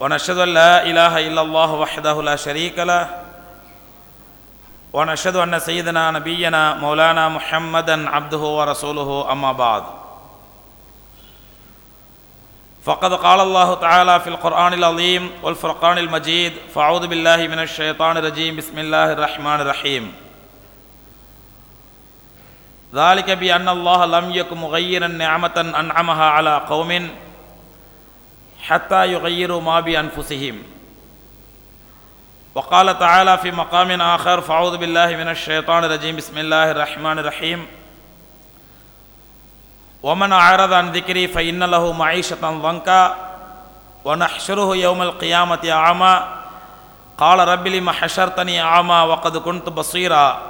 ونشهد أن لا إله إلا الله وحده لا شريك له ونشهد أن سيدنا نبينا مولانا محمدا عبده ورسوله أما بعد. فقد قال الله تعالى في القرآن العظيم والفرقان المجيد فأعوذ بالله من الشيطان الرجيم بسم الله الرحمن الرحيم ذلك بأن الله لم يكن مغيرا نعمة أنعمها على قوم حتى يغيروا ما بأنفسهم. وقال تعالى في مقام آخر فأعوذ بالله من الشيطان الرجيم. بسم الله الرحمن الرحيم. ومن أعرض عن ذكري فإن له معيشة ضنكا ونحشره يوم القيامة أعمى. قال رب لم حشرتني أعمى وقد كنت بصيرا.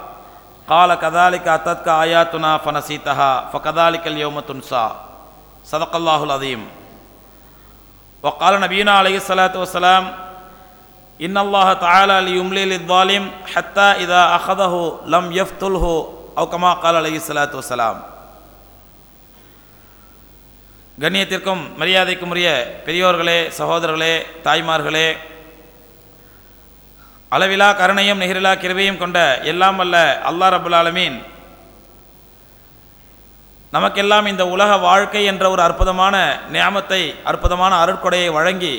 قال كذلك أتتك آياتنا فنسيتها. فكذلك اليوم تنسى. صدق الله العظيم. وقال نبينا عليه الصلاة والسلام إن الله تعالى ليملي للظالم حتى إذا أخذه لم يفتله أو كما قال عليه الصلاة والسلام கண்ணியத்திற்கும் மரியாதைக்கும் உரிய பெரியோர்களே சகோதரர்களே தாய்மார்களே அளவிலா கருணையும் நிகரிலா கிருபையும் கொண்ட எல்லாம் வல்ல அல்லாஹ் ரபுல் ஆலமீன் நமக்கெல்லாம் இந்த உலக வாழ்க்கை என்ற ஒரு அற்புதமான நியாமத்தை அற்புதமான அருட்கொடையை வழங்கி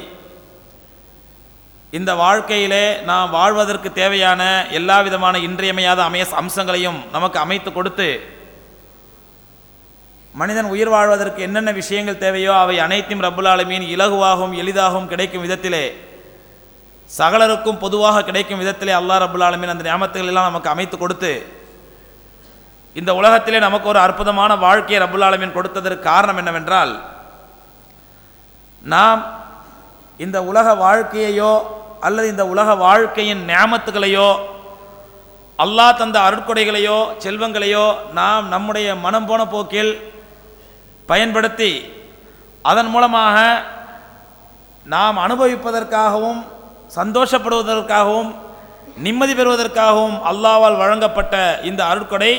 இந்த வாழ்க்கையிலே நாம் வாழ்வதற்கு தேவையான எல்லா விதமான இன்றியமையாத அமைய அம்சங்களையும் நமக்கு அமைத்து கொடுத்து மனிதன் உயிர் வாழ்வதற்கு என்னென்ன விஷயங்கள் தேவையோ அவை அனைத்தும் ரப்புல் இலகுவாகவும் எளிதாகவும் கிடைக்கும் விதத்திலே சகலருக்கும் பொதுவாக கிடைக்கும் விதத்திலே அல்லாஹ் ரபுல்லாலுமீன் அந்த நியமத்துகள் எல்லாம் நமக்கு அமைத்து கொடுத்து இந்த உலகத்திலே நமக்கு ஒரு அற்புதமான வாழ்க்கையை ரப்புல் கொடுத்ததற்கு காரணம் என்னவென்றால் நாம் இந்த உலக வாழ்க்கையையோ அல்லது இந்த உலக வாழ்க்கையின் ஞாபகத்துகளையோ அல்லாஹ் தந்த அருட்கொடைகளையோ செல்வங்களையோ நாம் நம்முடைய மனம் போன போக்கில் பயன்படுத்தி அதன் மூலமாக நாம் அனுபவிப்பதற்காகவும் சந்தோஷப்படுவதற்காகவும் நிம்மதி பெறுவதற்காகவும் அல்லாவால் வழங்கப்பட்ட இந்த அருட்கொடை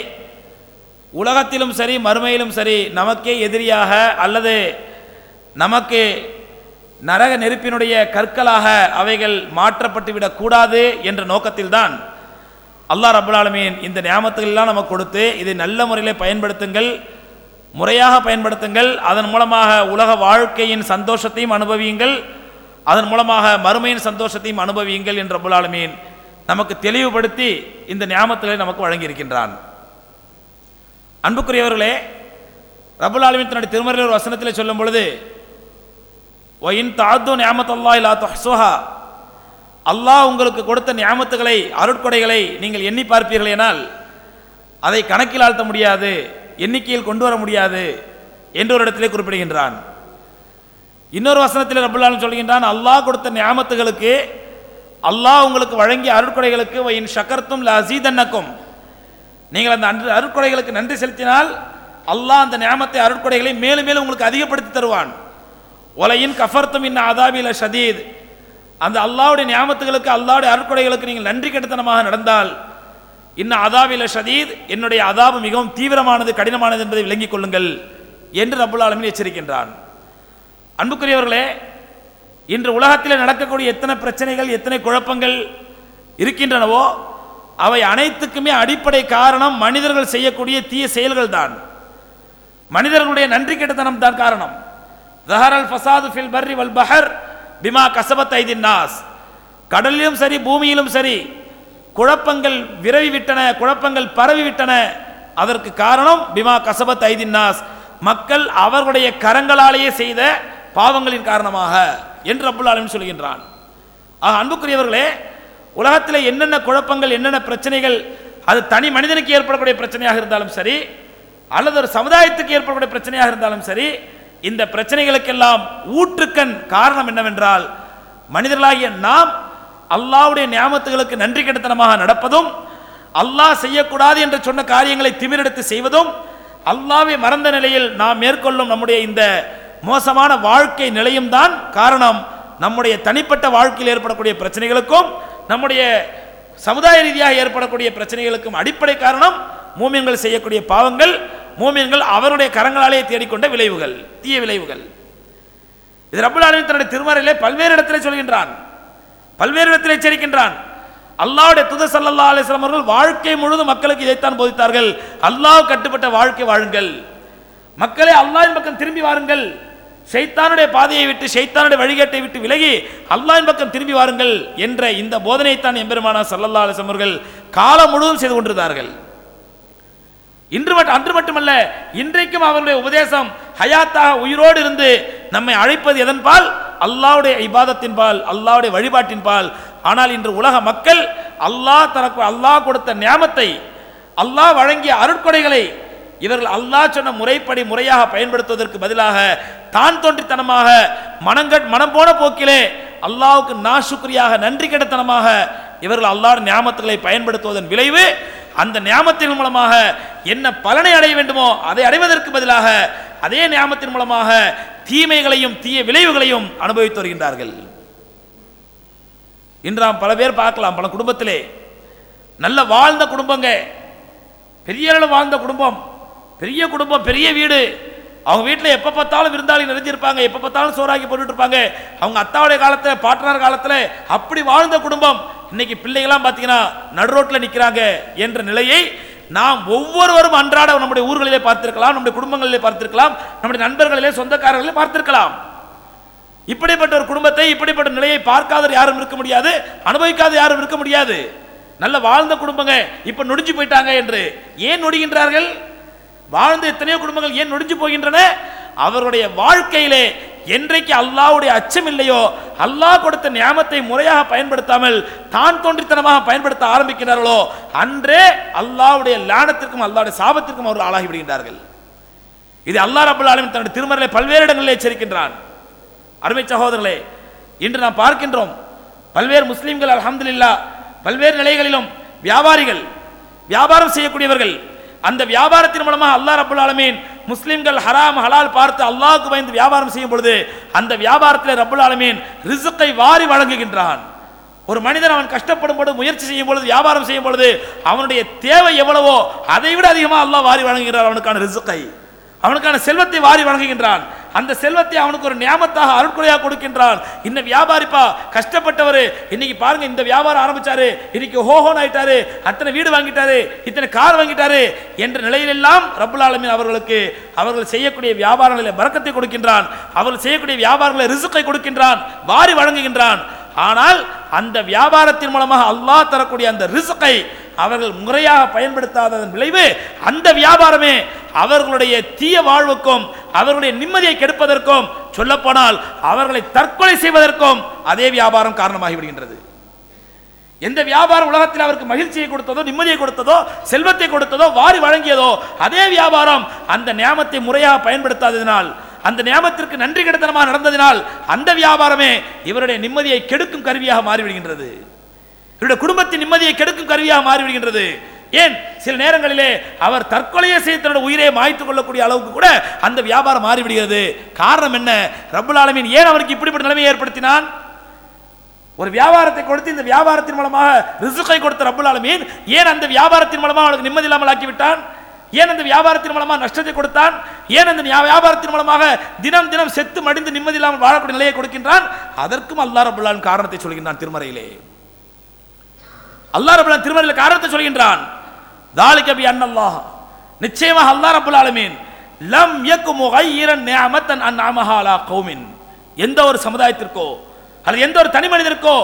உலகத்திலும் சரி மறுமையிலும் சரி நமக்கே எதிரியாக அல்லது நமக்கு நரக நெருப்பினுடைய கற்களாக அவைகள் மாற்றப்பட்டுவிடக் கூடாது என்ற நோக்கத்தில்தான் அல்லாஹ் ரபுல் ஆலமீன் இந்த ஞாபகத்துகளெல்லாம் நமக்கு கொடுத்து இதை நல்ல முறையில் பயன்படுத்துங்கள் முறையாக பயன்படுத்துங்கள். அதன் மூலமாக உலக வாழ்க்கையின் சந்தோஷத்தையும் அனுபவியுங்கள். அதன் மூலமாக மறுமையின் சந்தோஷத்தையும் அனுபவியுங்கள் என்ற ரபுல் ஆலமீன் நமக்கு தெளிவுபடுத்தி இந்த ஞாபகத்துகளை நமக்கு வழங்கியிருக்கின்றான். அன்புக்குரியவர்களே ரபுல் ஆலமீன் தன்னுடைய திருமறையில் ஒரு வசனத்தில் சொல்லும் பொழுது ஒயின் தாத்து நியாமத்தல்லா இல்லா தொஹ்சோஹா. அல்லாஹ் உங்களுக்கு கொடுத்த நியாமத்துகளை அருட்கொடைகளை நீங்கள் எண்ணி பார்ப்பீர்கள் எனால் அதை கணக்கில் ஆழ்த்த முடியாது எண்ணிக்கையில் கொண்டு வர முடியாது என்று ஒரு இடத்திலே குறிப்பிடுகின்றான். இன்னொரு வசனத்தில் ரபுல்லாலும் சொல்கின்றான் அல்லாஹ் கொடுத்த நியாமத்துகளுக்கு அல்லாஹ் உங்களுக்கு வழங்கிய அருட்கொடைகளுக்கு ஒயின் ஷக்கர்த்தும் லசீதன்னக்கும் நீங்கள் அந்த அன்று அருட்கொடைகளுக்கு நன்றி செலுத்தினால் அல்லாஹ் அந்த நியமத்தை அருட்கொடைகளை மேலும் மேலும் உங்களுக்கு அதிகப்படுத்தி தருவான். ஒலையின் கஃபர்த்தும் இன்ன அதாபில ஷதீத். அந்த அல்லாவுடைய நியமத்துகளுக்கு அல்லாவுடைய அருட்கொடைகளுக்கு நீங்கள் நன்றி கெடுத்தனமாக நடந்தால் இன்ன அதாபில ஷதீத் என்னுடைய அதாபு மிகவும் தீவிரமானது கடினமானது என்பதை விளங்கிக் கொள்ளுங்கள் என்று ரபுல் ஆலமின் எச்சரிக்கின்றான். அன்புக்குரியவர்களே இன்று உலகத்தில் நடக்கக்கூடிய எத்தனை பிரச்சனைகள் எத்தனை குழப்பங்கள் இருக்கின்றனவோ அவை அனைத்துக்குமே அடிப்படை காரணம் மனிதர்கள் செய்யக்கூடிய தீய செயல்கள் தான் மனிதர்களுடைய நன்றி கெட்டத்தனம் தான் காரணம். தஹரல் ஃபசாது ஃபில் பர்ரி வல் பஹர் பிமா கசபத் ஐதின் நாஸ். கடலிலும் சரி பூமியிலும் சரி குழப்பங்கள் விரவி விட்டன குழப்பங்கள் பரவி விட்டன அதற்கு காரணம் பிமா கசபத் ஐதின் நாஸ். மக்கள் அவர்களுடைய கரங்களாலேயே செய்த பாவங்களின் காரணமாக. என்று அப்புல் ஆலமின் சொல்கின்றான். ஆக அன்புக்குரியவர்களே உலகத்தில் என்னென்ன குழப்பங்கள் என்னென்ன பிரச்சனைகள் அது தனி மனிதனுக்கு ஏற்படக்கூடிய பிரச்சனையாக இருந்தாலும் சரி அல்லது ஒரு சமுதாயத்துக்கு ஏற்படக்கூடிய பிரச்சனையாக இருந்தாலும் சரி இந்த பிரச்சனைகளுக்கெல்லாம் ஊற்றுக்கண் காரணம் என்னவென்றால் மனிதர்களாகிய நாம் அல்லாஹ்வுடைய நியாமத்துகளுக்கு நன்றி கெடுத்தனமாக நடப்பதும் அல்லாஹ் செய்யக்கூடாது என்று சொன்ன காரியங்களை திமிரெடுத்து செய்வதும் அல்லாவை மறந்த நிலையில் நாம் மேற்கொள்ளும் நம்முடைய இந்த மோசமான வாழ்க்கை நிலையும் தான் காரணம். நம்முடைய தனிப்பட்ட வாழ்க்கையில் ஏற்படக்கூடிய பிரச்சனைகளுக்கும் நம்முடைய சமுதாய ரீதியாக ஏற்படக்கூடிய பிரச்சனைகளுக்கும் அடிப்படை காரணம் மூமியன்கள் செய்யக்கூடிய பாவங்கள் மூமியன்கள் அவருடைய கரங்களாலே தேடிக்கொண்ட விளைவுகள் தீய விளைவுகள். இது ரப்பல் தன்னுடைய திருமறையிலே பல்வேறு இடத்திலே சொல்கின்றான். பல்வேறு இடத்திலே எச்சரிக்கின்றான். அல்லாவுடைய துத சல்லா அலிஸ்லாம் அவர்கள் வாழ்க்கை முழுவதும் மக்களுக்கு இதைத்தான் போதித்தார்கள். அல்லாஹ் கட்டுப்பட்ட வாழ்க்கை வாழுங்கள். மக்களே அல்லாஹ்வின் பக்கம் திரும்பி வாருங்கள். சைத்தானுடைய பாதையை விட்டு ஷைத்தானுடைய வழிகாட்டை விட்டு விலகி அல்லாஹின் பக்கம் திரும்பி வாருங்கள் என்ற இந்த போதனைத்தான் எம்பெருமானா சல்லல்லா அலிசமர்கள் காலம் முழுவதும் செய்து கொண்டிருந்தார்கள். இன்று மட்டும் அன்று மட்டுமல்ல இன்றைக்கும் அவருடைய உபதேசம் ஹயாத்தாக உயிரோடு இருந்து நம்மை அழைப்பது எதன்பால் அல்லாஹ்வுடைய இபாதத்தின் பால் அல்லாவுடைய வழிபாட்டின் பால். ஆனால் இன்று உலக மக்கள் அல்லாஹ் தனக்கு அல்லாஹ் கொடுத்த நியாமத்தை அல்லாஹ் வழங்கிய அருட்கொடைகளை இவர்கள் அல்லாஹ் சொன்ன முறைப்படி முறையாக பயன்படுத்துவதற்கு பதிலாக தான் தோன்றித்தனமாக மனங்கட் மனம் போன போக்கிலே அல்லாவுக்கு நாசுக்ரியாக நன்றி கெட்டத்தனமாக இவர்கள் அல்லாஹ் ஞாபகத்துகளை பயன்படுத்துவதன் விளைவு அந்த நியாமத்தின் மூலமாக என்ன பலனை அடைய வேண்டுமோ அதை அடைவதற்கு பதிலாக அதே நியாமத்தின் மூலமாக தீமைகளையும் தீய விளைவுகளையும் அனுபவித்து வருகின்றார்கள். இன்று நாம் பல பேர் பார்க்கலாம் பல குடும்பத்திலே. நல்ல வாழ்ந்த குடும்பங்க. பெரிய அளவு வாழ்ந்த குடும்பம். பெரிய குடும்பம் பெரிய வீடு. அவங்க வீட்டில் எப்போ பார்த்தாலும் விருந்தாளி நிறைஞ்சிருப்பாங்க எப்போ பார்த்தாலும் சோறாக்கி போட்டுட்டு இருப்பாங்க அவங்க அத்தாவுடைய காலத்தில் பாட்டனார் காலத்தில் அப்படி வாழ்ந்த குடும்பம். இன்னைக்கு பிள்ளைகள்லாம் பார்த்தீங்கன்னா நடுரோட்டில் நிற்கிறாங்க என்ற நிலையை நாம் ஒவ்வொருவரும் அன்றாட நம்முடைய ஊர்களிலே பார்த்திருக்கலாம் நம்முடைய குடும்பங்களிலே பார்த்திருக்கலாம் நம்முடைய நண்பர்களிலே சொந்தக்காரர்களே பார்த்திருக்கலாம். இப்படிப்பட்ட ஒரு குடும்பத்தை இப்படிப்பட்ட நிலையை பார்க்காத யாரும் இருக்க முடியாது அனுபவிக்காத யாரும் இருக்க முடியாது. நல்ல வாழ்ந்த குடும்பங்க இப்ப நொடிஞ்சு போயிட்டாங்க என்று ஏன் நொடிகின்றார்கள்? வாழ்ந்த எத்தனையோ குடும்பங்கள் ஏன் நொடிஞ்சு போகின்றன? அவருடைய வாழ்க்கையிலே என்றைக்கு அல்லாஹ்வுடைய அச்சம் இல்லையோ அல்லாஹ் கொடுத்த நியாமத்தை முறையாக பயன்படுத்தாமல் தான் தோன்றித்தனமாக பயன்படுத்த ஆரம்பிக்கிறார்களோ அன்றே அல்லாஹ்வுடைய லானத்திற்கும் அல்லாவுடைய சாபத்திற்கும் அவர்கள் ஆளாகி விடுகின்றார்கள். இது அல்லாஹ் ரப்பல் ஆலமின் தன்னுடைய திருமறையிலே பல்வேறு இடங்களில் எச்சரிக்கின்றான். அருமை சகோதரர்களே இன்று நாம் பார்க்கின்றோம் பல்வேறு முஸ்லீம்கள் அலமதுல்லா பல்வேறு நிலைகளிலும் வியாபாரிகள் வியாபாரம் செய்யக்கூடியவர்கள் அந்த வியாபாரத்தின் மூலமாக அல்லாஹ் ரப்பல் ஆலமீன் முஸ்லீம்கள் ஹராம் ஹலால் பார்த்து அல்லாஹுக்கு பயந்து வியாபாரம் செய்யும் பொழுது அந்த வியாபாரத்தில் ரபுல் ஆலமீன் ரிசுக்கை வாரி வழங்குகின்றான். ஒரு மனிதன் அவன் கஷ்டப்படும் பொழுது முயற்சி செய்யும் பொழுது வியாபாரம் செய்யும் பொழுது அவனுடைய தேவை எவ்வளவோ அதை விட அதிகமாக அல்லாஹ் வாரி வழங்குகிறார் அவனுக்கான ரிசுக்கை. அவனுக்கான செல்வத்தை வாரி வழங்குகின்றான். அந்த செல்வத்தை அவனுக்கு ஒரு நியாமத்தாக அருட்கொடையாக கொடுக்கின்றான். இன்ன வியாபாரிப்பா கஷ்டப்பட்டவர். இன்னைக்கு பாருங்க இந்த வியாபாரம் ஆரம்பிச்சாரு. இன்னைக்கு ஹோஹோன் ஆயிட்டாரு. அத்தனை வீடு வாங்கிட்டாரு. இத்தனை கார் வாங்கிட்டாரு என்ற நிலையிலெல்லாம் ரபுல் ஆலமின் அவர்களுக்கு அவர்கள் செய்யக்கூடிய வியாபாரங்களில் பறக்கத்தை கொடுக்கின்றான். அவர்கள் செய்யக்கூடிய வியாபாரங்களில் ரிசுக்கை கொடுக்கின்றான். வாரி வழங்குகின்றான். ஆனால் அந்த வியாபாரத்தின் மூலமாக அல்லாஹ் தரக்கூடிய அந்த ரிசுக்கை அவர்கள் முறையாக பயன்படுத்தாததன் விளைவு அந்த வியாபாரமே அவர்களுடைய தீய வாழ்வுக்கும் அவர்களுடைய நிம்மதியை கெடுப்பதற்கும் சொல்லப்போனால் அவர்களை தற்கொலை செய்வதற்கும் அதே வியாபாரம் காரணமாகி விடுகின்றது எந்த வியாபாரம் உலகத்தில் அவருக்கு மகிழ்ச்சியை கொடுத்ததோ நிம்மதியை கொடுத்ததோ செல்வத்தை கொடுத்ததோ வாரி வழங்கியதோ அதே வியாபாரம் அந்த நியாமத்தை முறையாக பயன்படுத்தாததினால் அந்த நியமத்திற்கு நன்றி கிடத்தனமாக நடந்ததினால் அந்த வியாபாரமே இவருடைய நிம்மதியை கெடுக்கும் கருவியாக மாறிவிடுகின்றது. இவருடைய குடும்பத்தின் நிம்மதியை கெடுக்கும் கருவியாக மாறிவிடுகின்றது. ஏன்? சில நேரங்களிலே அவர் தற்கொலையை செய்து தன்னுடைய உயிரை மாய்த்து கொள்ளக்கூடிய அளவுக்கு கூட அந்த வியாபாரம் மாறிவிடுகிறது. காரணம் என்ன? ரபுல் ஆலமீன் ஏன் அவருக்கு இப்படிப்பட்ட நிலைமையை ஏற்படுத்தினான்? ஒரு வியாபாரத்தை கொடுத்து இந்த வியாபாரத்தின் மூலமாக ரிசுக்கை கொடுத்த ரபுல் ஆலமீன் ஏன் அந்த வியாபாரத்தின் மூலமாக அவனுக்கு நிம்மதி இல்லாமல் ஆக்கி விட்டான் ஏன் அந்த வியாபாரத்தின் மூலமாக நஷ்டத்தை கொடுத்தான்? ஏன் அந்த வியாபாரத்தின் மூலமாக தினம் தினம் செத்து மடிந்து நிம்மதி இல்லாமல் வாழக்கூடிய நிலையை கொடுக்கின்றான்? அதற்கும் அல்லா ரபுல்லான் காரணத்தை சொல்கின்றான் திருமறையிலே. அல்லா ரபுல்லான் திருமறையில் காரணத்தை சொல்கின்றான். தாலி கபி அன்னல்லாஹ் நிச்சயமாக அல்லாஹ் ரப்பல் ஆலமீன் லம் யக்கு முகையிரன் நிஅமத்தன் அன் அமஹாலா கௌமின் எந்த ஒரு சமுதாயத்திற்கோ அல்லது எந்த ஒரு தனி மனிதருக்கோ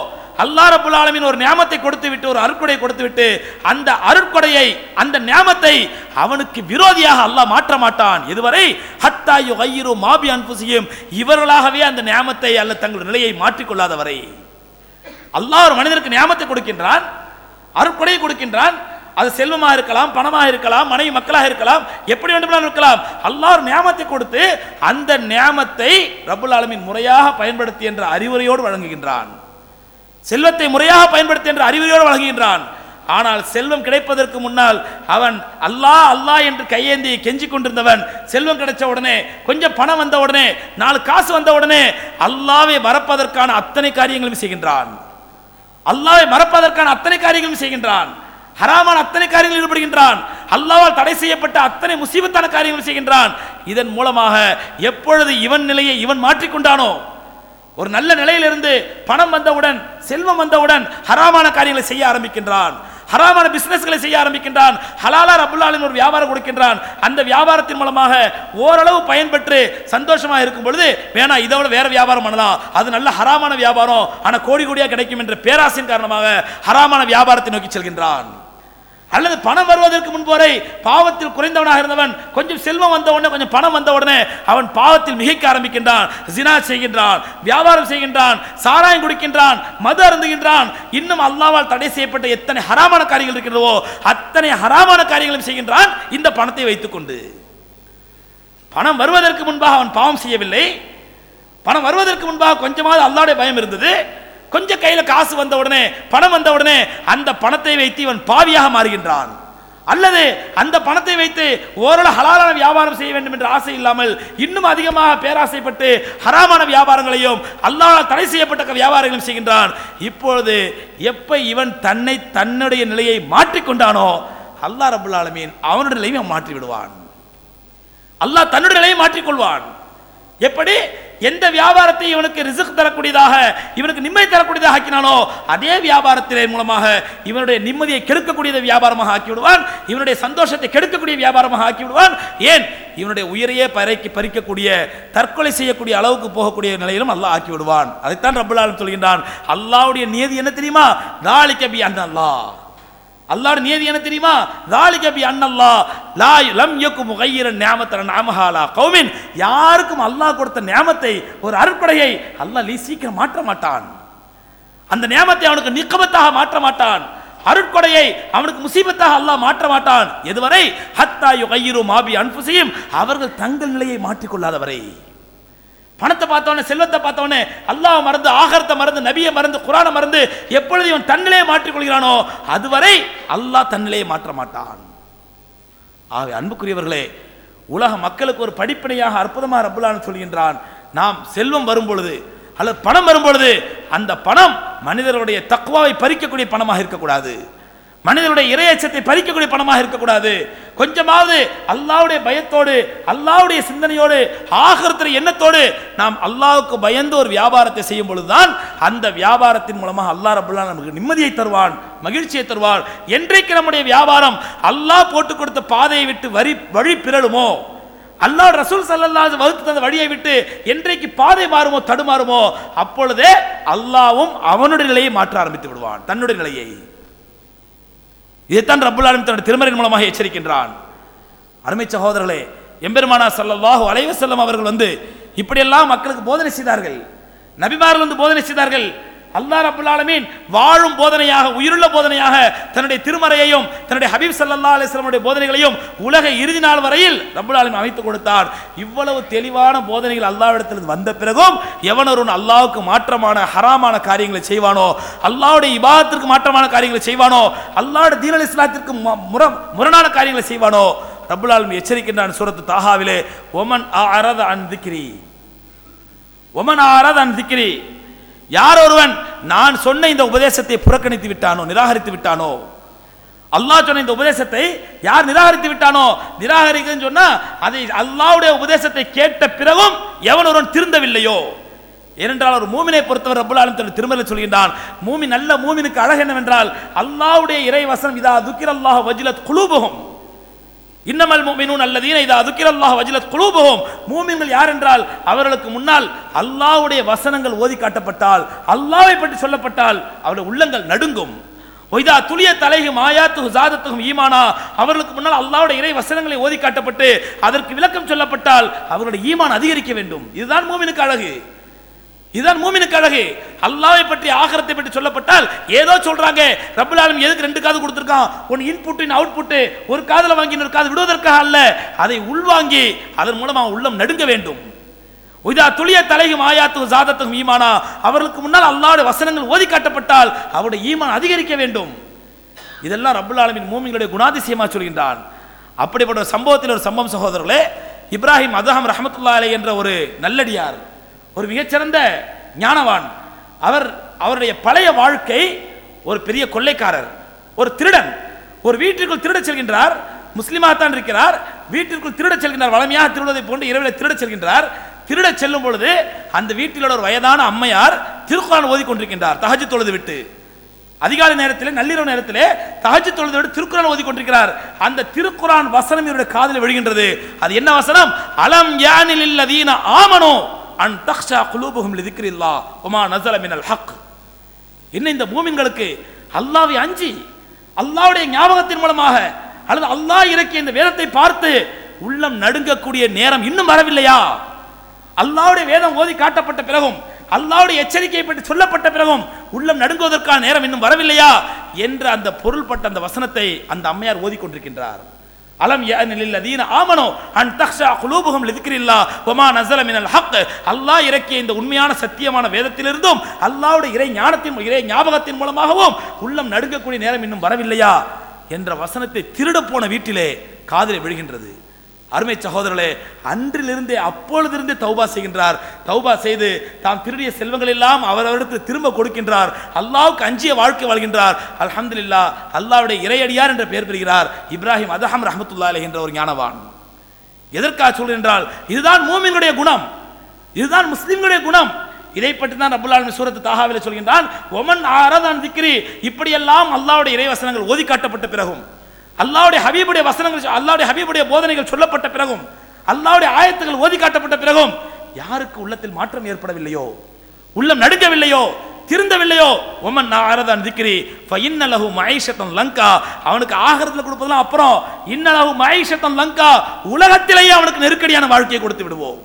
அல்லாஹ் ரபுல் ஆலமின் ஒரு நியாமத்தை கொடுத்து விட்டு ஒரு அருட்கொடை கொடுத்து விட்டு அந்த அருட்கொடையை அந்த நியாமத்தை அவனுக்கு விரோதியாக அல்லாஹ் மாற்ற மாட்டான். இதுவரை ஹத்தா யுகையிரு மாபி அன்புசியும் இவர்களாகவே அந்த நியாமத்தை அல்ல தங்கள் நிலையை மாற்றிக்கொள்ளாத வரை அல்லாஹ் ஒரு மனிதருக்கு நியாமத்தை கொடுக்கின்றான் அருட்கொடையை கொடுக்கின்றான். அது செல்வமாக இருக்கலாம் பணமாக இருக்கலாம் மனைவி மக்களாக இருக்கலாம் எப்படி வேண்டுமானாலும் இருக்கலாம். அல்லாஹ் ஒரு நியாமத்தை கொடுத்து அந்த நியாமத்தை ரபுல் ஆலமின் முறையாக பயன்படுத்தி என்ற அறிவுரையோடு வழங்குகின்றான். செல்வத்தை முறையாக பயன்படுத்த என்ற அறிவுரையோடு வழங்குகின்றான். ஆனால் செல்வம் கிடைப்பதற்கு முன்னால் அவன் அல்லாஹ் அல்லாஹ் என்று கையேந்தி கெஞ்சி கொண்டிருந்தவன். செல்வம் கிடைச்ச உடனே கொஞ்சம் பணம் வந்த உடனே நாலு காசு வந்த உடனே அல்லாவை மறப்பதற்கான அத்தனை காரியங்களும் செய்கின்றான். அல்லாவை மறப்பதற்கான அத்தனை காரியங்களும் செய்கின்றான். ஹராமான அத்தனை காரியங்களில் ஈடுபடுகின்றான். அல்லாவால் தடை செய்யப்பட்ட அத்தனை முசீபத்தான காரியங்கள் செய்கின்றான். இதன் மூலமாக எப்பொழுது இவன் நிலையை இவன் மாற்றிக்கொண்டானோ ஒரு நல்ல நிலையிலிருந்து பணம் வந்தவுடன் செல்வம் வந்தவுடன் ஹராமான காரியங்களை செய்ய ஆரம்பிக்கின்றான். ஹராமான பிசினஸ்களை செய்ய ஆரம்பிக்கின்றான். ஹலாலா ரபுல்லாலின் ஒரு வியாபாரம் கொடுக்கின்றான். அந்த வியாபாரத்தின் மூலமாக ஓரளவு பயன்பெற்று சந்தோஷமாக இருக்கும் பொழுது வேணா இதை விட வேற வியாபாரம் பண்ணலாம். அது நல்ல ஹராமான வியாபாரம். ஆனால் கோடி கோடியாக கிடைக்கும் என்ற பேராசின் காரணமாக ஹராமான வியாபாரத்தை நோக்கி செல்கின்றான். அல்லது பணம் வருவதற்கு முன்பு வரை பாவத்தில் குறைந்தவனாக இருந்தவன் கொஞ்சம் செல்வம் வந்த உடனே கொஞ்சம் பணம் வந்த உடனே அவன் பாவத்தில் மிகைக்க ஆரம்பிக்கின்றான் ஜினா செய்கின்றான் வியாபாரம் செய்கின்றான் சாராயம் குடிக்கின்றான் மது அருந்துகின்றான். இன்னும் அல்லாவால் தடை செய்யப்பட்ட எத்தனை ஹராமான காரியங்கள் இருக்கின்றவோ அத்தனை ஹராமான காரியங்களும் செய்கின்றான் இந்த பணத்தை வைத்துக்கொண்டு. பணம் வருவதற்கு முன்பாக அவன் பாவம் செய்யவில்லை. பணம் வருவதற்கு முன்பாக கொஞ்சமாவது அல்லாவுடைய பயம் இருந்தது. கொஞ்சம் கையில் காசு வந்த உடனே பணம் வந்த உடனே அந்த பணத்தை வைத்து இவன் பாவியாக மாறுகின்றான். அல்லது அந்த பணத்தை வைத்து ஓரளவு ஹலாலான வியாபாரம் செய்ய வேண்டும் என்ற ஆசை இல்லாமல் இன்னும் அதிகமாக பேராசைப்பட்டு ஹராமான வியாபாரங்களையும் அல்லாஹ் தடை செய்யப்பட்ட வியாபாரங்களையும் செய்கின்றான். இப்பொழுது எப்ப இவன் தன்னை தன்னுடைய நிலையை மாற்றிக்கொண்டானோ அல்லாஹ் ரபுல்லாலமீன் அவனுடைய நிலையை மாற்றி விடுவான் அல்லாஹ் தன்னுடைய நிலையை மாற்றிக்கொள்வான். எப்படி? எந்த வியாபாரத்தை இவனுக்கு ரிசுக் தரக்கூடியதாக இவனுக்கு நிம்மதி தரக்கூடியதாக ஆக்கினானோ அதே வியாபாரத்திலே மூலமாக இவனுடைய நிம்மதியை கெடுக்கக்கூடிய வியாபாரமாக ஆக்கி விடுவான் இவனுடைய சந்தோஷத்தை கெடுக்கக்கூடிய வியாபாரமாக ஆக்கி விடுவான் ஏன்? இவனுடைய உயிரையே பறைக்கு பறிக்கக்கூடிய தற்கொலை செய்யக்கூடிய அளவுக்கு போகக்கூடிய நிலையிலும் அல்லாஹ் ஆக்கி விடுவான் அதைத்தான் ரபுல்லாலும் சொல்கின்றான். அல்லாவுடைய நியதி என்ன தெரியுமா? தாலிக பி அன் அல்லாஹ். அல்லாட நியதி என்ன தெரியுமா? தாலிக பி அண்ணல்லா லா லம் யக்கு முகையிரன் நியாமத்தன நாமஹாலா கௌமின் யாருக்கும் அல்லாஹ் கொடுத்த நியாமத்தை ஒரு அருட்படையை அல்லாஹ் லீ சீக்கிரம் மாற்ற மாட்டான். அந்த நியாமத்தை அவனுக்கு நிக்கமத்தாக மாற்ற மாட்டான். அருட்கொடையை அவனுக்கு முசீபத்தாக அல்லாஹ் மாற்ற மாட்டான். எதுவரை? ஹத்தா யுகையிரு மாபி அன்புசையும் அவர்கள் தங்கள் நிலையை மாற்றிக்கொள்ளாதவரை. பணத்தை பார்த்தவொடனே செல்வத்தை பார்த்தவொடனே அல்லாஹ் மறந்து ஆகரத்தை மறந்து நபியை மறந்து குரானை மறந்து எப்பொழுது இவன் தன்னிலே மாற்றிக்கொள்கிறானோ அதுவரை அல்லாஹ் தன்னிலையை மாற்ற மாட்டான். ஆகவே அன்புக்குரியவர்களே உலக மக்களுக்கு ஒரு படிப்பினையாக அற்புதமாக ரப்புலான்னு சொல்கின்றான். நாம் செல்வம் வரும் பொழுது அல்லது பணம் வரும் பொழுது அந்த பணம் மனிதர்களுடைய தக்குவாவை பறிக்கக்கூடிய பணமாக இருக்கக்கூடாது. மனிதனுடைய இரையச்சத்தை பறிக்கக்கூடிய பணமாக இருக்கக்கூடாது. கொஞ்சமாவது அல்லாவுடைய பயத்தோடு அல்லாவுடைய சிந்தனையோடு ஆகரத்தின் எண்ணத்தோடு நாம் அல்லாவுக்கு பயந்து ஒரு வியாபாரத்தை செய்யும் பொழுதுதான் அந்த வியாபாரத்தின் மூலமாக அல்லாஹ் ரபுல்லா நமக்கு நிம்மதியை தருவான் மகிழ்ச்சியை தருவான் என்றைக்கு நம்முடைய வியாபாரம் அல்லாஹ் போட்டு கொடுத்த பாதையை விட்டு வரி வழி பிறழுமோ? அல்லாஹ் ரசூல் சல்லல்லாஹ் வகுத்து தந்த வழியை விட்டு என்றைக்கு பாதை மாறுமோ தடுமாறுமோ? அப்பொழுதே அல்லாவும் அவனுடைய நிலையை மாற்ற ஆரம்பித்து விடுவான் தன்னுடைய நிலையை. இதைத்தான் ரபுல் ஆலமீன் தன்னுடைய திருமறையின் மூலமாக எச்சரிக்கின்றான். அருமை சகோதரர்களே எம்பெருமானா சல்லாஹு அலைவசல்லம் அவர்கள் வந்து இப்படியெல்லாம் மக்களுக்கு போதனை செய்தார்கள். நபிமார்கள் வந்து போதனை செய்தார்கள். அல்லாஹ் ரப்புல் வாழும் போதனையாக உயிருள்ள போதனையாக தன்னுடைய திருமறையையும் தன்னுடைய ஹபீப் சல்லா அலிஸ்லமுடைய போதனைகளையும் உலக இறுதி நாள் வரையில் ரப்புல் ஆலமீன் அமைத்து கொடுத்தார். இவ்வளவு தெளிவான போதனைகள் அல்லாஹ்விடத்தில் வந்த பிறகும் எவன் அல்லாவுக்கு மாற்றமான ஹராமான காரியங்களை செய்வானோ அல்லாவுடைய இபாதத்திற்கு மாற்றமான காரியங்களை செய்வானோ அல்லாவுடைய தீனல் இஸ்லாத்திற்கு முரணான காரியங்களை செய்வானோ ரப்புல் எச்சரிக்கின்றான் சூரத்து தாஹாவிலே ஒமன் அரத அன் திக்ரி. ஒமன் ஆராத் அன் திக்ரி. யார் ஒருவன் நான் சொன்ன இந்த உபதேசத்தை புறக்கணித்து விட்டானோ நிராகரித்து விட்டானோ? அல்லாஹ் சொன்ன இந்த உபதேசத்தை யார் நிராகரித்து விட்டானோ? நிராகரிக்குன்னு சொன்னா அதை அல்லாவுடைய உபதேசத்தை கேட்ட பிறகும் எவன் ஒருவன் திருந்தவில்லையோ? ஏனென்றால் ஒரு மூமினை பொறுத்தவர் ரப்புல் ஆலம் தன் திருமலை சொல்கின்றான் மூமி நல்ல மூமினுக்கு அழகு என்னவென்றால் அல்லாவுடைய இறைவசனம் இதா துக்கிர் அல்லாஹ் வஜிலத் குழுபுகும் இன்னமல் மூமினூன் அல்லதீன இதா அதுக்கிரல்லாஹ் வஜிலத் குழுபோகும் மூமின்கள் யார் என்றால் அவர்களுக்கு முன்னால் அல்லாஹ்வுடைய வசனங்கள் ஓதி காட்டப்பட்டால் அல்லாவை பற்றி சொல்லப்பட்டால் அவருடைய உள்ளங்கள் நடுங்கும். ஒய்தா துளிய தலைகும் ஆயாத்துகும் ஜாதத்துகும் ஈமானா அவர்களுக்கு முன்னால் அல்லாஹ்வுடைய இறை வசனங்களை ஓதி காட்டப்பட்டு அதற்கு விளக்கம் சொல்லப்பட்டால் அவருடைய ஈமான் அதிகரிக்க வேண்டும். இதுதான் மூமினுக்கு அழகு. இதுதான் மூமினுக்கு அழகு. அல்லாவை பற்றி ஆகரத்தை பற்றி சொல்லப்பட்டால் ஏதோ சொல்றாங்க ரப்பல் ஆலமீன் எதுக்கு ரெண்டு காது கொடுத்துருக்கான்? ஒன்னு இன்புட் அவுட்புட் ஒரு காதில் வாங்கி இன்னொரு காது விடுவதற்காக அல்ல அதை உள்வாங்கி அதன் மூலமாக உள்ளம் நடுங்க வேண்டும். இதா துளிய தலையும் ஆயாத்து ஜாதத்தும் ஈமானா. அவர்களுக்கு முன்னால் அல்லாவுடைய வசனங்கள் ஓதி காட்டப்பட்டால் அவருடைய ஈமான் அதிகரிக்க வேண்டும். இதெல்லாம் ரப்புல் ஆலமின் மூமிங்களுடைய குணாதிசயமாக சொல்கின்றான். அப்படிப்பட்ட ஒரு சம்பவத்தில் ஒரு சம்பவம் சகோதரர்களே இப்ராஹிம் அதஹம் ரஹமத்துல்லா அலை என்ற ஒரு நல்லடியார் ஒரு மிகச்சிறந்த ஞானவான். அவர் அவருடைய பழைய வாழ்க்கை ஒரு பெரிய கொள்ளைக்காரர் ஒரு திருடன். ஒரு வீட்டிற்குள் திருடச் செல்கின்றார் முஸ்லிமாக தான் இருக்கிறார். வீட்டிற்குள் திருடச் செல்கின்றார் வளமையாக திருடுவதை போன்று இரவில் திருடச் செல்கின்றார். திருடச் செல்லும் பொழுது அந்த வீட்டிலுள்ள ஒரு வயதான அம்மையார் திருக்குறான் ஓதி கொண்டிருக்கின்றார் தகஜு தொழுது விட்டு. அதிகாலை நேரத்தில் நள்ளிரவு நேரத்திலே தகஜு தொழுது விட்டு திருக்குறான் ஓதி கொண்டிருக்கிறார் அந்த திருக்குறான் வசனம் இவருடைய காதில் விழுகின்றது. அது என்ன வசனம்? அலம் யானில் இல்லதீன ஆமனோ அன் தக்ஷா குலூபுகும் லிதிக்ரில்லா உமா நசல மினல் ஹக் என்ன இந்த பூமிங்களுக்கு அல்லாவை அஞ்சி அல்லாவுடைய ஞாபகத்தின் மூலமாக அல்லது அல்லாஹ் இறக்கிய இந்த வேதத்தை பார்த்து உள்ளம் நடுங்கக்கூடிய நேரம் இன்னும் வரவில்லையா? அல்லாவுடைய வேதம் ஓதி காட்டப்பட்ட பிறகும் அல்லாவுடைய எச்சரிக்கையை பற்றி சொல்லப்பட்ட பிறகும் உள்ளம் நடுங்குவதற்கான நேரம் இன்னும் வரவில்லையா? என்ற அந்த பொருள்பட்ட அந்த வசனத்தை அந்த அம்மையார் ஓதிக்கொண்டிருக்கின்றார். அலம் யஅனில் ஆமனோ அன் தக்ஷா குலூபுஹும் லிذிக்ரில்லா வமா நஸல மினல் ஹக். அல்லாஹ் இறக்கிய இந்த உண்மையான சத்தியமான வேதத்திலிருந்தும் அல்லாஹ்வுடைய இறை ஞானத்தின் இறை ஞாபகத்தின் மூலமாகவும் உள்ளம் நடுங்கக்கூடிய நேரம் இன்னும் வரவில்லையா? என்ற வசனத்தை திருட போன வீட்டிலே காதிலே விழுகின்றது. அருமை சகோதரர்களே அன்றிலிருந்தே அப்பொழுதிருந்தே தௌபா செய்கின்றார். தௌபா செய்து தாம் திருடிய செல்வங்கள் எல்லாம் அவரவருக்கு திரும்ப கொடுக்கின்றார். அல்லாவுக்கு அஞ்சிய வாழ்க்கை வாழ்கின்றார். அல்ஹம்துலில்லா அல்லாவுடைய இறையடியார் என்ற பெயர் பெறுகிறார். இப்ராஹிம் அதஹம் ரஹமத்துல்லா என்ற ஒரு ஞானவான். எதற்காக சொல்கின்றால் இதுதான் மூமின்களுடைய குணம். இதுதான் முஸ்லிம்களுடைய குணம். இதை பற்றி தான் ரப்புல் சூரத்து தாகாவில் சொல்கின்றான் ஒமன் ஆரதான் திக்ரி இப்படியெல்லாம் அல்லாவுடைய இறைவசனங்கள் ஓதி காட்டப்பட்ட பிறகும். அல்லாவுடைய ஹபீபுடைய வசனங்கள் அல்லாவுடைய ஹபீபுடைய போதனைகள் சொல்லப்பட்ட பிறகும் அல்லாவுடைய ஆயத்துகள் ஓதி காட்டப்பட்ட பிறகும் யாருக்கு உள்ளத்தில் மாற்றம் ஏற்படவில்லையோ? உள்ளம் நடுங்கவில்லையோ? திருந்தவில்லையோ? உமன் ஆரதான் திக்ரி ஃபஇன்னலஹு மகேஷத்தன் லங்கா. அவனுக்கு ஆகரத்தில் கொடுப்பதெல்லாம் அப்புறம் இன்னலகு மகேஷத்தன் லங்கா. உலகத்திலேயே அவனுக்கு நெருக்கடியான வாழ்க்கையை கொடுத்து விடுவோம்.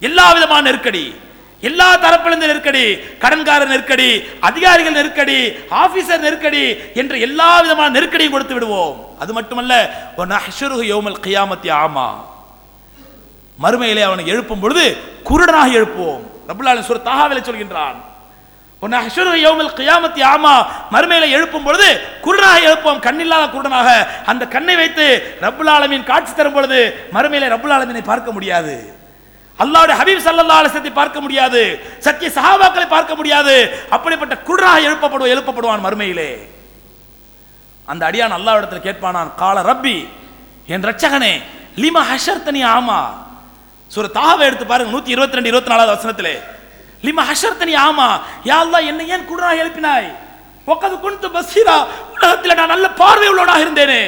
எல்லா விதமான நெருக்கடி. எல்லா தரப்பிலிருந்து நெருக்கடி கடன்கார நெருக்கடி அதிகாரிகள் நெருக்கடி ஆபீசர் நெருக்கடி என்ற எல்லா விதமான நெருக்கடியும் கொடுத்து விடுவோம். அது மட்டுமல்ல நஹ்ஷுருஹு கியாமத்தி ஆமா. மறுமையிலே அவனை எழுப்பும் பொழுது குருடனாக எழுப்புவோம். ரபுல்லாலின் சுர தாகாவிலே சொல்கின்றான். நஹ்ஷுருஹு கியாமத்தி ஆமா. மறுமையிலே எழுப்பும் பொழுது குருடனாக எழுப்புவோம். கண்ணில்லாத குருடனாக அந்த கண்ணை வைத்து ரபுல் ஆலமின் காட்சி தரும் பொழுது மறுமையிலே ரபுல் ஆலமினை பார்க்க முடியாது. அல்லாவுடைய ஹபீப் சல்லா அலைஹி பார்க்க முடியாது. சத்திய சஹாபாக்களை பார்க்க முடியாது. அப்படிப்பட்ட குடராக எழுப்பப்படுவோம் எழுப்பப்படுவான் மறுமையிலே. அந்த அடியான் அல்லாஹ்விடத்தில் கேட்பானான் கால ரப்பி என் ரட்சகனே லிமா ஹஷர்தனி ஆமா? சூர தாவை எடுத்து பாருங்க நூத்தி இருபத்தி ரெண்டு இருபத்தி நாலாவது வசனத்திலே. லிமா ஹஷர்தனி ஆமா? யா அல்லாஹ் என்னை ஏன் குடராக எழுப்பினாய்? உக்காந்து குன்து பசீரா உலகத்தில் நான் நல்ல பார்வை உள்ளவனாக இருந்தேனே.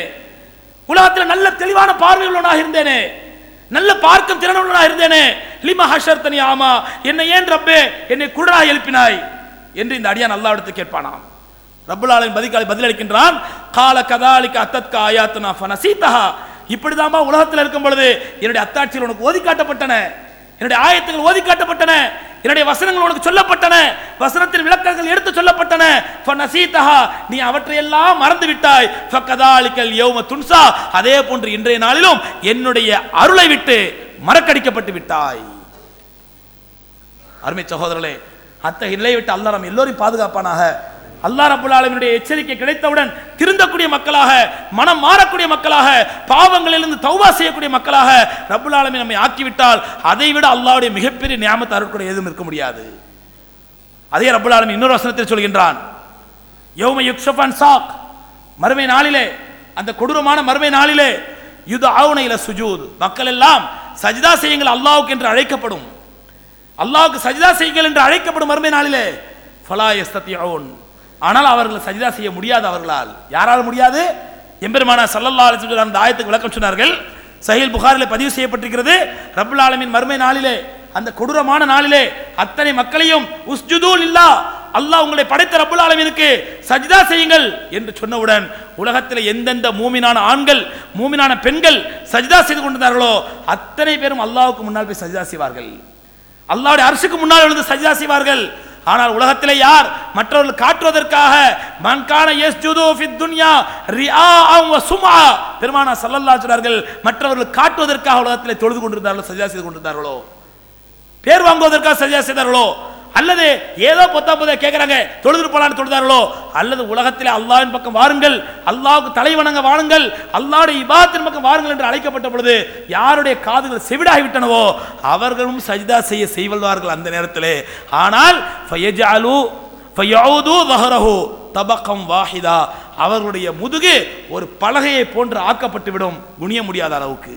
உலகத்தில் நல்ல தெளிவான பார்வை உள்ளவனாக இருந்தேனே. நல்ல பார்க்கும் திறனுள்ளவனாக இருந்தேனே. லிமா ஹஷர்தனி ஆமா. என்னை ஏன் ரப்பே? என்னை குருடாக எழுப்பினாய்? என்று இந்த அடியான் அல்லாஹ்விடத்தில் கேட்பானாம். ரப்புலாலின் ஆலமின் பதிலளிக்கின்றான். கால கதாலிக்க அத்தத்க ஆயாத்துனா ஃபனசீதஹா இப்படிதாம்மா உலகத்தில் இருக்கும் பொழுது என்னுடைய அத்தாட்சிகள் உனக்கு ஓதி காட்டப்பட்டன என்னுடைய ஆயத்துகள் ஓதி காட்டப்பட்டன என்னுடைய வசனங்கள் உனக்கு சொல்லப்பட்டன. வசனத்தின் விளக்கங்கள் எடுத்து சொல்லப்பட்டன. ஃபனசீதஹா நீ அவற்றையெல்லாம் மறந்து விட்டாய் ஃபகதாலிக்கல் யௌம துன்சா அதே போன்று இன்றைய நாளிலும் என்னுடைய அருளை விட்டு மறக்கடிக்கப்பட்டு விட்டாய். அருமை சகோதரர்களே அத்தகைய நிலையை விட்டு அல்லாஹ் நம்ம எல்லோரையும் பாதுகாப்பானாக. அல்லாஹ் ரப்புல் எச்சரிக்கை கிடைத்தவுடன் திருந்தக்கூடிய மக்களாக மனம் மாறக்கூடிய மக்களாக பாவங்களிலிருந்து தௌவா செய்யக்கூடிய மக்களாக ரபுல் ஆலமீன் நம்மை ஆக்கிவிட்டால் அதை விட அல்லாஹ்வுடைய மிகப்பெரிய நியமத்தை அருட்கூட எதுவும் இருக்க முடியாது. அதே ரபுல் ஆலமீன் இன்னொரு வசனத்தில் சொல்கின்றான் யோம யுக்ஷபான் சாக். மறுமை நாளிலே அந்த கொடூரமான மறுமை நாளிலே யுத ஆவுனையில சுஜூத். மக்கள் எல்லாம் சஜிதா செய்யுங்கள் அல்லாவுக்கு என்று அழைக்கப்படும். அல்லாவுக்கு சஜிதா செய்யுங்கள் என்று அழைக்கப்படும் மறுமை நாளிலே ஃபலா ஆவுன் ஆனால் அவர்கள் சஜிதா செய்ய முடியாது அவர்களால். யாரால் முடியாது? எம்பெருமான சல்லல்லா அலிஸ்வல் அந்த ஆயத்துக்கு விளக்கம் சொன்னார்கள். சஹில் புகாரில் பதிவு செய்யப்பட்டிருக்கிறது. ரப்புல் ஆலமீன் மறுமை நாளிலே அந்த கொடூரமான நாளிலே அத்தனை மக்களையும் உஸ்ஜுதூல் இல்லா அல்லாஹ் உங்களை படைத்த ரப்புல் ஆலமீனுக்கு சஜிதா செய்யுங்கள் என்று சொன்னவுடன் உலகத்தில் எந்தெந்த மூமினான ஆண்கள் மூமினான பெண்கள் சஜிதா செய்து கொண்டிருந்தார்களோ அத்தனை பேரும் அல்லாவுக்கு முன்னால் போய் சஜிதா செய்வார்கள். அல்லாவுடைய அரசுக்கு முன்னால் எழுந்து சஜிதா செய்வார்கள். ஆனால் உலகத்திலே யார் மற்றவர்கள் காட்டுவதற்காக மன்கான யஸ்ஜுது ஃபித் துன்யா ரிஆஅம் வ சுமா பெருமானா சல்லல்லா அலைஹி சொன்னார்கள் மற்றவர்கள் காட்டுவதற்காக உலகத்திலே தொழுது கொண்டிருந்தார்களோ சஜிதா செய்து கொண்டிருந்தார்களோ? பேர் வாங்குவதற்காக சஜா செய்தார்களோ? அல்லது ஏதோ பொத்தா பொத்தா கேட்குறாங்க தொழுது போலான்னு தொழுதார்களோ அல்லது உலகத்தில் அல்லாவின் பக்கம் வாருங்கள் அல்லாவுக்கு தலைவணங்க வாழுங்கள் அல்லாவுடைய இபாத்தின் பக்கம் வாருங்கள் என்று அழைக்கப்பட்ட பொழுது யாருடைய காதுகள் செவிடாகிவிட்டனவோ அவர்களும் சஜிதா செய்ய செய்வல்வார்கள் அந்த நேரத்தில். ஆனால் ஃபயஜாலு ஃபயௌது வஹரஹு தபக்கம் வாஹிதா. அவர்களுடைய முதுகு ஒரு பலகையை போன்று ஆக்கப்பட்டு விடும் குணிய முடியாத அளவுக்கு.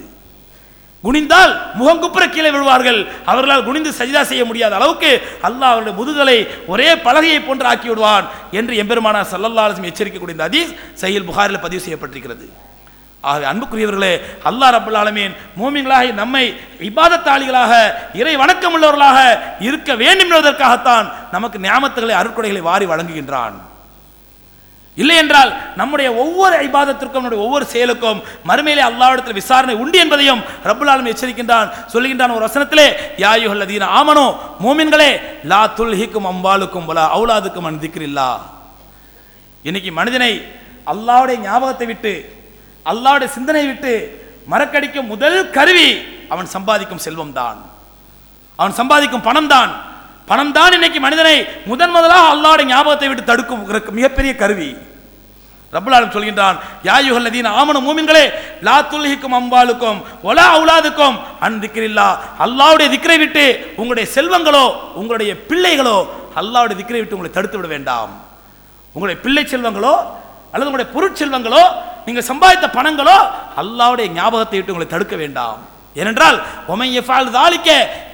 குனிந்தால் முகங்குப்புற கீழே விழுவார்கள். அவர்களால் குனிந்து சஜிதா செய்ய முடியாத அளவுக்கு அல்லாஹ் அவருடைய முதுகலை ஒரே பலகையை போன்று ஆக்கி விடுவான் என்று எம்பெருமானார் சல்லல்லா அலைஹி எச்சரிக்கை கூடிய இந்த ஹதீஸ் சஹீல் புகாரில் பதிவு செய்யப்பட்டிருக்கிறது. ஆகவே அன்புக்குரியவர்களே அல்லாஹ் ரப்பல் ஆலமீன் மூமிங்களாக நம்மை இபாதத்தாளிகளாக இறை வணக்கமுள்ளவர்களாக இருக்க வேண்டும் என்பதற்காகத்தான் நமக்கு ஞாமத்துகளை அருட்கொடைகளை வாரி வழங்குகின்றான். இல்லை என்றால் நம்முடைய ஒவ்வொரு ஐபாதத்திற்கும் நம்முடைய ஒவ்வொரு செயலுக்கும் மறுமையிலே அல்லாவிடத்தில் விசாரணை உண்டு என்பதையும் ரபுல்லாலும் எச்சரிக்கின்றான் சொல்லுகின்றான் ஒரு வசனத்திலே யாயுஹல்லதீன ஆமனோ மோமின்களே லா துல்ஹிக்கும் அம்பாலுக்கும் வலா அவுலாதுக்கும் அன் திக்ரில்லா. இன்னைக்கு மனிதனை அல்லாவுடைய ஞாபகத்தை விட்டு அல்லாவுடைய சிந்தனை விட்டு மறக்கடிக்கும் முதல் கருவி அவன் சம்பாதிக்கும் செல்வம் தான் அவன் சம்பாதிக்கும் பணம் தான் பணம் தான் இன்னைக்கு மனிதனை முதன் முதலாக அல்லாட ஞாபகத்தை விட்டு தடுக்கும் மிகப்பெரிய கருவி. ரப்பல் சொல்கின்றான் யாயுஹல்லதீன ஆமன மூமின்களே லா துல்ஹிக்கும் அம்பாலுக்கும் ஒலா அவுலாதுக்கும் அன் அல்லாவுடைய திக்கரை விட்டு உங்களுடைய செல்வங்களோ உங்களுடைய பிள்ளைகளோ அல்லாவுடைய திக்கரை விட்டு உங்களை தடுத்து விட வேண்டாம். உங்களுடைய பிள்ளை செல்வங்களோ அல்லது உங்களுடைய பொருட்செல்வங்களோ நீங்கள் சம்பாதித்த பணங்களோ அல்லாவுடைய ஞாபகத்தை விட்டு உங்களை தடுக்க வேண்டாம். ஏனென்றால் ஒமை எஃபால் தாலிக்க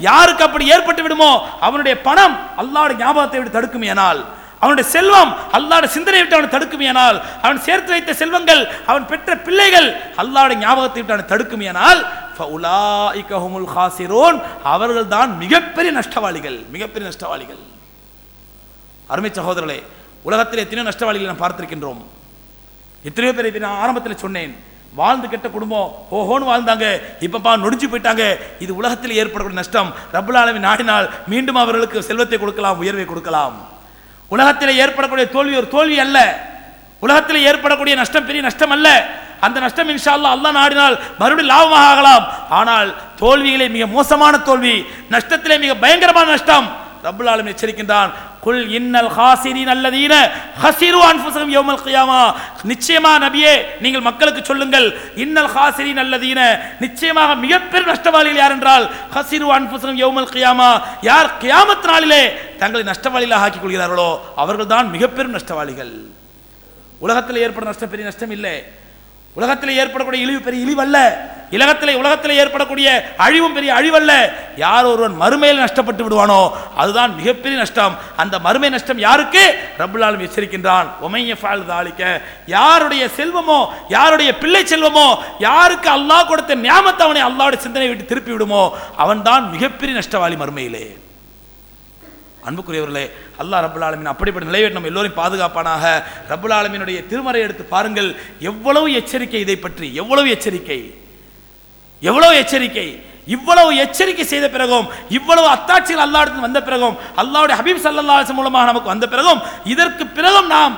யாருக்கு அப்படி ஏற்பட்டு விடுமோ அவனுடைய பணம் அல்லாஹ்வுடைய ஞாபகத்தை விட்டு தடுக்குமேயானால் அவனுடைய செல்வம் அல்லாட சிந்தனை விட்டு அவனை தடுக்குமையானால் அவன் சேர்த்து வைத்த செல்வங்கள் அவன் பெற்ற பிள்ளைகள் அல்லாட ஞாபகத்தை விட்டு அவனை தடுக்குமேயானால் ஃபஉலாயிக ஹுமுல் அவர்கள் தான் மிகப்பெரிய நஷ்டவாளிகள் மிகப்பெரிய நஷ்டவாளிகள். அருமை சகோதரர்களே உலகத்தில் எத்தனையோ நஷ்டவாளிகளை நாம் பார்த்திருக்கின்றோம். எத்தனையோ பேர் இதை நான் ஆரம்பத்தில் சொன்னேன். வாழ்ந்து கெட்ட குடும்பம் ஓஹோன்னு வாழ்ந்தாங்க. இப்பப்பா நொடிஞ்சு போயிட்டாங்க. இது உலகத்தில் ஏற்படக்கூடிய நஷ்டம். ரப்புல் ஆலமி நாடினால் மீண்டும் அவர்களுக்கு செல்வத்தை கொடுக்கலாம் உயர்வை கொடுக்கலாம். உலகத்தில் ஏற்படக்கூடிய தோல்வி ஒரு தோல்வி அல்ல. உலகத்தில் ஏற்படக்கூடிய நஷ்டம் பெரிய நஷ்டம் அல்ல. அந்த நஷ்டம் இன்ஷால்லா அல்லா நாடினால் மறுபடியும் லாபமாக ஆகலாம். ஆனால் தோல்வியிலே மிக மோசமான தோல்வி நஷ்டத்திலே மிக பயங்கரமான நஷ்டம். ரபுல் ஆலமீன் எச்சரிக்கின்றான் குல் இன்னல் ஹாசிரின் அல்லதீன ஹசிரு அன்புசகம் யோமல் கியாமா. நிச்சயமா நபியே நீங்கள் மக்களுக்கு சொல்லுங்கள் இன்னல் ஹாசிரின் அல்லதீன நிச்சயமாக மிகப்பெரும் நஷ்டவாளிகள் யார் என்றால் ஹசிரு அன்புசகம் யோமல் கியாமா. யார் கியாமத் நாளிலே தங்களை நஷ்டவாளிகளாக ஆக்கிக் கொள்கிறார்களோ அவர்கள் தான் மிகப்பெரும் நஷ்டவாளிகள். உலகத்தில் ஏற்படும் நஷ்டம் பெரிய நஷ்டம் இல்லை. உலகத்தில் ஏற்படக்கூடிய இழிவு பெரிய இழிவல்ல. உலகத்தில் உலகத்தில் ஏற்படக்கூடிய அழிவும் பெரிய அழிவல்ல. யார் ஒருவன் மறுமையில் நஷ்டப்பட்டு விடுவானோ அதுதான் மிகப்பெரிய நஷ்டம். அந்த மறுமை நஷ்டம் யாருக்கு? ரபுல்லாலும் எச்சரிக்கின்றான். ஒமைய ஃபால் தாளிக்க யாருடைய செல்வமோ யாருடைய பிள்ளை செல்வமோ யாருக்கு அல்லாஹ் கொடுத்த ஞாபகத்தை அவனை அல்லாவுடைய சிந்தனை விட்டு திருப்பி விடுமோ அவன்தான் மிகப்பெரிய நஷ்டவாளி மறுமையிலே. அன்புக்குரியவர்களே அல்லாஹ் ரபுல் ஆலமின் அப்படிப்பட்ட நிலைவேற்ற நம்ம எல்லோரையும் பாதுகாப்பானாக. ரபுல் ஆலமினுடைய திருமறை எடுத்து பாருங்கள். எவ்வளவு எச்சரிக்கை இதை பற்றி எவ்வளவு எச்சரிக்கை? எவ்வளவு எச்சரிக்கை? இவ்வளவு எச்சரிக்கை செய்த பிறகும் இவ்வளவு அத்தாட்சிகள் அல்லாஹ்விடத்தில் வந்த பிறகும் அல்லாவுடைய ஹபீப் ஸல்லல்லாஹு மூலமாக நமக்கு வந்த பிறகும் இதற்கு பிறகும் நாம்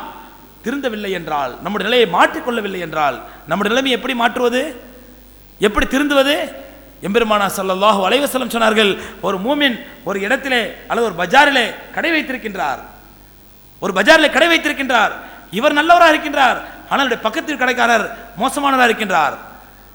திருந்தவில்லை என்றால் நம்முடைய நிலையை மாற்றிக்கொள்ளவில்லை என்றால் நம்முடைய நிலைமை எப்படி மாற்றுவது? எப்படி திருந்துவது? எம்பெருமானா ஸல்லல்லாஹு அலைவசலம் சொன்னார்கள் ஒரு மூமின் ஒரு இடத்திலே அல்லது ஒரு பஜாரிலே கடை வைத்திருக்கின்றார். ஒரு பஜாரிலே கடை வைத்திருக்கின்றார். இவர் நல்லவராக இருக்கின்றார். ஆனால் பக்கத்தில் கடைக்காரர் மோசமானவராக இருக்கின்றார்.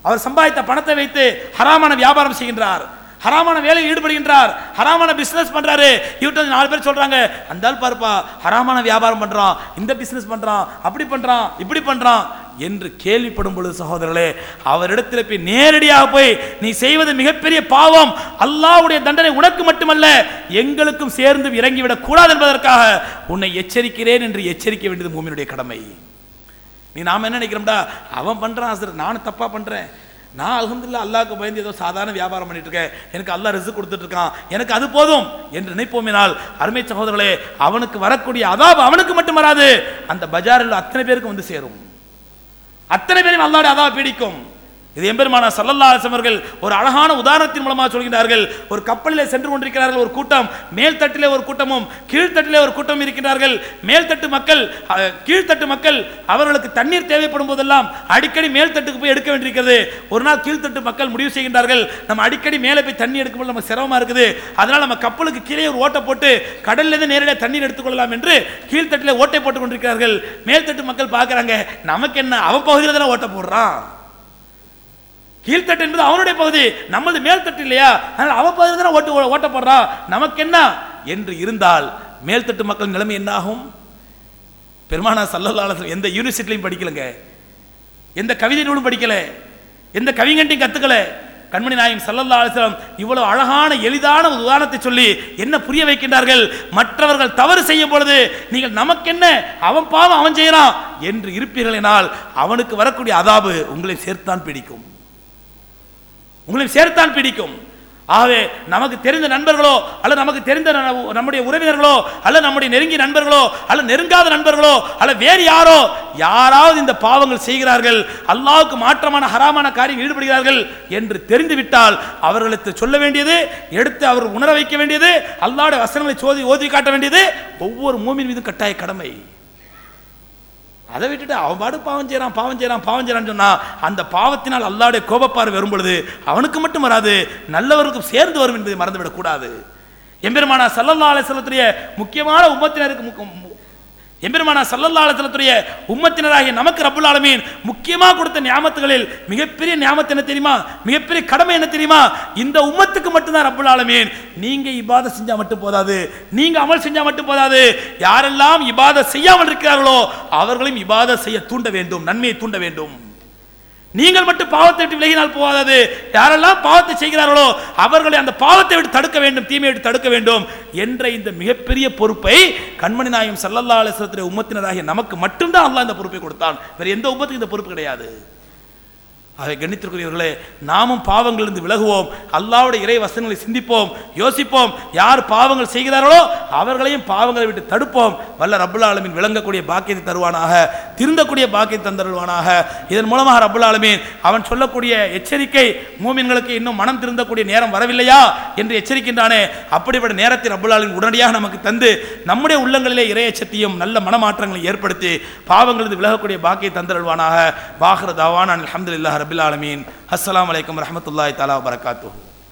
அவர் சம்பாதித்த பணத்தை வைத்து ஹராமான வியாபாரம் செய்கின்றார். ஹராமான வேலையில் ஈடுபடுகின்றார். ஹராமான பிசினஸ் பண்றாரு. இவர்கிட்ட நாலு பேர் சொல்றாங்க அந்த ஆள் பாருப்பா ஹராமான வியாபாரம் பண்றான். இந்த பிசினஸ் பண்றான். அப்படி பண்றான். இப்படி பண்றான். என்று கேள்விப்படும் பொழுது சகோதரர்களே அவரிடத்தில் போய் நேரடியாக போய் நீ செய்வது மிகப்பெரிய பாவம். அல்லாஹ்வுடைய தண்டனை உனக்கு மட்டுமல்ல எங்களுக்கும் சேர்ந்து இறங்கிவிடக் கூடாது என்பதற்காக உன்னை எச்சரிக்கிறேன் என்று எச்சரிக்க வேண்டியது மூமியினுடைய கடமை. நீ நாம என்ன நினைக்கிறோம்டா அவன் பண்ணுறான் ஹசரத் நானும் தப்பாக பண்ணுறேன் நான் அலமதுல்லா அல்லாவுக்கு பயந்து ஏதோ சாதாரண வியாபாரம் பண்ணிட்டு இருக்கேன் எனக்கு அல்லாஹ் ரிசு கொடுத்துட்டு இருக்கான் எனக்கு அது போதும் என்று நினைப்போமினால் அருமை சகோதரர்களே அவனுக்கு வரக்கூடிய அதாவது அவனுக்கு மட்டும் வராது. அந்த பஜாரில் அத்தனை பேருக்கு வந்து சேரும். அத்தனை பேரும் அல்லாட அதாவது பிடிக்கும். இது எம்பெருமான சல்லல்லா அவர்கள் ஒரு அழகான உதாரணத்தின் மூலமாக சொல்கிறார்கள் ஒரு கப்பலில் சென்று கொண்டிருக்கிறார்கள் ஒரு கூட்டம் மேல்தட்டிலே ஒரு கூட்டமும் கீழ்த்தட்டிலே ஒரு கூட்டம் இருக்கிறார்கள் மேல்தட்டு மக்கள் கீழ்த்தட்டு மக்கள் அவர்களுக்கு தண்ணீர் தேவைப்படும் போதெல்லாம் அடிக்கடி மேல் தட்டுக்கு போய் எடுக்க வேண்டியிருக்கிறது. ஒரு நாள் கீழ்த்தட்டு மக்கள் முடிவு செய்கின்றார்கள் நம்ம அடிக்கடி மேலே போய் தண்ணி எடுக்கும்போது நம்ம சிரமமா இருக்குது. அதனால் நம்ம கப்பலுக்கு கீழே ஒரு ஓட்டை போட்டு கடல்லேருந்து நேரடியாக தண்ணீர் எடுத்துக்கொள்ளலாம் என்று கீழ்த்தட்டிலே ஓட்டை போட்டு கொண்டிருக்கிறார்கள். மேல்தட்டு மக்கள் பார்க்குறாங்க நமக்கு என்ன அவன் பகுதியில் தானே ஓட்டை போடுறான். கீழ்த்தட்டு என்பது அவனுடைய பகுதி நமது மேல்தட்டு இல்லையா? அதனால் அவன் பகுதி தானே ஓட்டு ஓட்டப்படுறான் நமக்கு என்ன என்று இருந்தால் மேல்தட்டு மக்கள் நிலைமை என்னாகும்? பெருமானா சல்லல்லாஹு எந்த யூனிவர்சிட்டிலையும் படிக்கலைங்க. எந்த கவிதை நூலும் படிக்கலை. எந்த கவிஞன்ட்டையும் கற்றுக்கலை கண்மணி நாயகம் சல்லல்லா அலிஸ்லாம் இவ்வளவு அழகான எளிதான ஒரு உதாரணத்தை சொல்லி என்ன புரிய வைக்கின்றார்கள்? மற்றவர்கள் தவறு செய்யும் பொழுது நீங்கள் நமக்கு என்ன அவன் பாவம் அவன் செய்யறான் என்று இருப்பீர்கள் இருப்பீர்களெனால் அவனுக்கு வரக்கூடிய அதாபு உங்களை சேர்த்தான் பிடிக்கும். உங்களை சேர்த்தான் பிடிக்கும். ஆகவே நமக்கு தெரிந்த நண்பர்களோ அல்ல நமக்கு தெரிந்த ந- நம்முடைய உறவினர்களோ அல்ல நம்முடைய நெருங்கிய நண்பர்களோ அல்ல நெருங்காத நண்பர்களோ அல்ல வேறு யாரோ யாராவது இந்த பாவங்கள் செய்கிறார்கள் அல்லாவுக்கு மாற்றமான ஹராமான காரியம் ஈடுபடுகிறார்கள் என்று தெரிந்துவிட்டால் அவர்களுக்கு சொல்ல வேண்டியது எடுத்து அவர் உணர வைக்க வேண்டியது அல்லாவுடைய வசனங்களை சோதி ஓதி காட்ட வேண்டியது ஒவ்வொரு மூமின் மீதும் கட்டாய கடமை. அதை விட்டுட்டு அவன் பாடு பாவம் செய்கிறான் பாவம் செய்கிறான் பாவம் செய்கிறான்னு சொன்னால் அந்த பாவத்தினால் அல்லாவுடைய கோபப்பார்வை வரும் பொழுது அவனுக்கு மட்டும் வராது நல்லவருக்கும் சேர்ந்து வரும் என்பதை மறந்துவிடக்கூடாது எம்பெருமானா சல்லல்லா அலைஹிஸ்ஸலத்துடைய முக்கியமான உபத்தினருக்கு முக்க- மு- எம்பெருமானா சல்லல்லாத்துடைய உம்மத்தினராகிய நமக்கு ரப்புல் ஆலமீன் முக்கியமாக கொடுத்த ஞாபகத்துகளில் மிகப்பெரிய ஞாபகத்து என்ன தெரியுமா? மிகப்பெரிய கடமை என்ன தெரியுமா? இந்த உம்மத்துக்கு மட்டும்தான் ரப்புல் ஆலமீன். நீங்க இபாத செஞ்சா மட்டும் போதாது. நீங்க அமல் செஞ்சா மட்டும் போதாது. யாரெல்லாம் இபாத செய்யாமல் இருக்கிறார்களோ அவர்களையும் இபாத செய்ய தூண்ட வேண்டும் நன்மையை தூண்ட வேண்டும். நீங்கள் மட்டும் பாவத்தை விட்டு விலகினால் போகாதது. யாரெல்லாம் பாவத்தை செய்கிறார்களோ அவர்களை அந்த பாவத்தை விட்டு தடுக்க வேண்டும் தீமையை விட்டு தடுக்க வேண்டும் என்ற இந்த மிகப்பெரிய பொறுப்பை கண்மணி நாயம் சல்லல்லா அலிஸ்லத்துடைய உம்மத்தினராகிய நமக்கு மட்டும்தான் அல்லாஹ் இந்த பொறுப்பை கொடுத்தான். வேறு எந்த உம்மத்துக்கும் இந்த பொறுப்பு கிடையாது. அதை கண்ணித்திற்குரியவர்களே நாமும் பாவங்களிலிருந்து விலகுவோம். அல்லாவுடைய இறை வசனங்களை சிந்திப்போம் யோசிப்போம். யார் பாவங்கள் செய்கிறார்களோ அவர்களையும் பாவங்களை விட்டு தடுப்போம். வல்ல ரபுல் ஆலமின் விளங்கக்கூடிய பாக்கியத்தை தருவானாக திருந்தக்கூடிய பாக்கியத்தை தந்தருவானாக இதன் மூலமாக ரபுல் ஆலமீன் அவன் சொல்லக்கூடிய எச்சரிக்கை மூமின்களுக்கு இன்னும் மனம் திருந்தக்கூடிய நேரம் வரவில்லையா என்று எச்சரிக்கின்றானே. அப்படிப்பட்ட நேரத்தை ரபுல் ஆலமின் உடனடியாக நமக்கு தந்து நம்முடைய உள்ளங்களிலே இறையச்சத்தையும் நல்ல மனமாற்றங்களை ஏற்படுத்தி பாவங்களிலிருந்து விலகக்கூடிய பாக்கியத்தை தந்தருள்வானாக. பாகர தாவான் அல்ஹம்துலில்லாஹ் العالمين السلام عليكم ورحمة الله تعالى وبركاته